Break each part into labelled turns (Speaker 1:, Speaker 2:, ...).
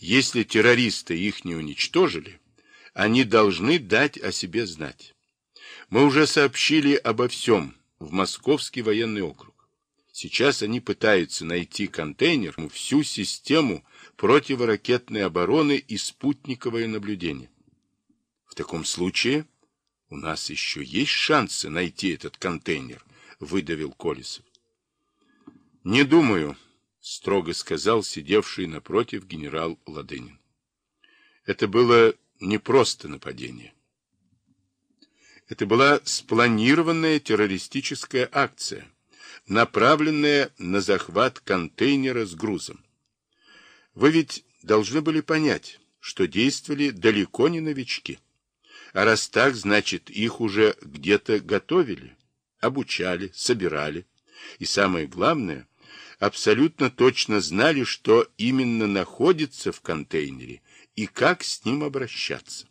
Speaker 1: Если террористы их не уничтожили, они должны дать о себе знать. Мы уже сообщили обо всем в Московский военный округ. Сейчас они пытаются найти контейнер, всю систему противоракетной обороны и спутниковое наблюдение. В таком случае у нас еще есть шансы найти этот контейнер, выдавил Колесов. Не думаю, строго сказал сидевший напротив генерал Ладынин. Это было не просто нападение. Это была спланированная террористическая акция направленная на захват контейнера с грузом. Вы ведь должны были понять, что действовали далеко не новички. А раз так, значит, их уже где-то готовили, обучали, собирали. И самое главное, абсолютно точно знали, что именно находится в контейнере и как с ним обращаться.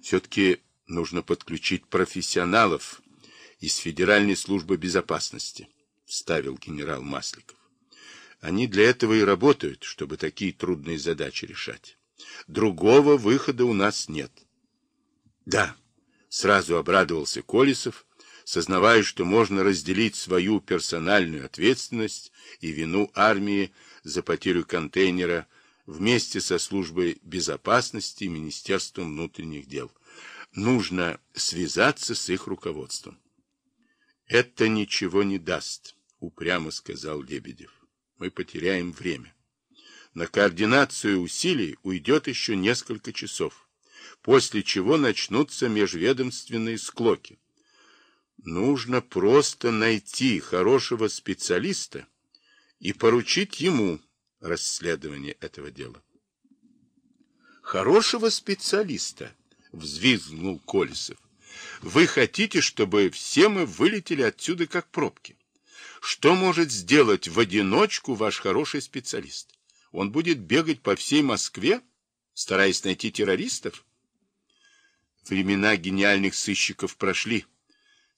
Speaker 1: Все-таки нужно подключить профессионалов, из Федеральной службы безопасности, вставил генерал Масликов. Они для этого и работают, чтобы такие трудные задачи решать. Другого выхода у нас нет. Да, сразу обрадовался Колесов, сознавая, что можно разделить свою персональную ответственность и вину армии за потерю контейнера вместе со службой безопасности и Министерством внутренних дел. Нужно связаться с их руководством. Это ничего не даст, упрямо сказал Лебедев. Мы потеряем время. На координацию усилий уйдет еще несколько часов, после чего начнутся межведомственные склоки. Нужно просто найти хорошего специалиста и поручить ему расследование этого дела. Хорошего специалиста, взвизгнул Колесов. Вы хотите, чтобы все мы вылетели отсюда как пробки. Что может сделать в одиночку ваш хороший специалист? Он будет бегать по всей Москве, стараясь найти террористов? Времена гениальных сыщиков прошли.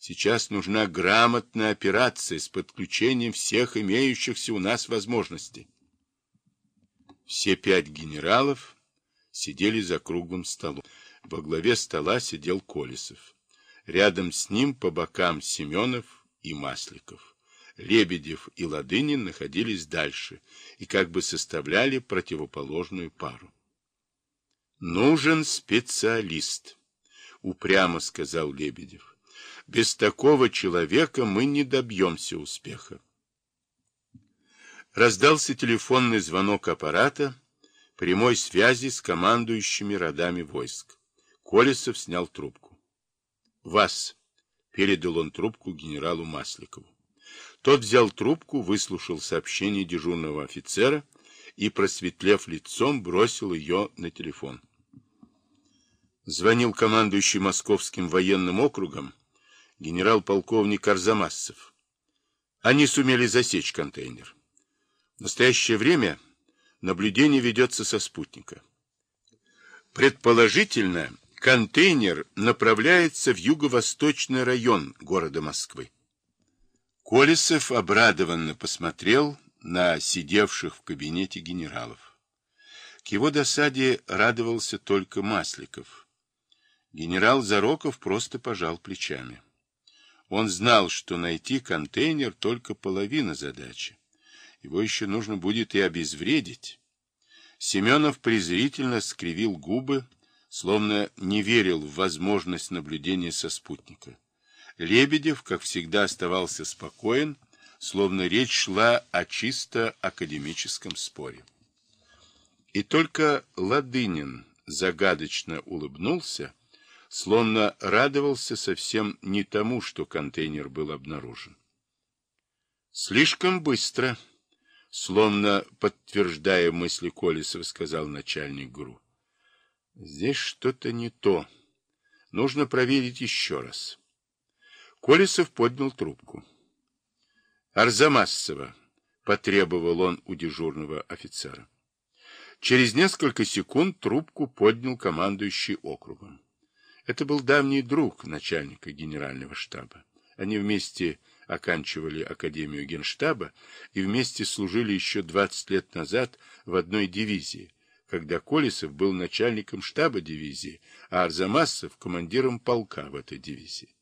Speaker 1: Сейчас нужна грамотная операция с подключением всех имеющихся у нас возможностей. Все пять генералов сидели за круглым столом. Во главе стола сидел Колесов. Рядом с ним по бокам Семенов и Масликов. Лебедев и Ладынин находились дальше и как бы составляли противоположную пару. «Нужен специалист», — упрямо сказал Лебедев. «Без такого человека мы не добьемся успеха». Раздался телефонный звонок аппарата прямой связи с командующими родами войск. Колесов снял трубку. «Вас!» — передал он трубку генералу Масликову. Тот взял трубку, выслушал сообщение дежурного офицера и, просветлев лицом, бросил ее на телефон. Звонил командующий Московским военным округом генерал-полковник Арзамасцев. Они сумели засечь контейнер. В настоящее время наблюдение ведется со спутника. Предположительно, Контейнер направляется в юго-восточный район города Москвы. Колесов обрадованно посмотрел на сидевших в кабинете генералов. К его досаде радовался только Масликов. Генерал Зароков просто пожал плечами. Он знал, что найти контейнер только половина задачи. Его еще нужно будет и обезвредить. Семенов презрительно скривил губы, словно не верил в возможность наблюдения со спутника. Лебедев, как всегда, оставался спокоен, словно речь шла о чисто академическом споре. И только Ладынин загадочно улыбнулся, словно радовался совсем не тому, что контейнер был обнаружен. «Слишком быстро», словно подтверждая мысли Колесова, сказал начальник ГРУ. Здесь что-то не то. Нужно проверить еще раз. Колесов поднял трубку. Арзамасцева, потребовал он у дежурного офицера. Через несколько секунд трубку поднял командующий округом. Это был давний друг начальника генерального штаба. Они вместе оканчивали Академию Генштаба и вместе служили еще 20 лет назад в одной дивизии, когда Колесов был начальником штаба дивизии, а Арзамасов – командиром полка в этой дивизии.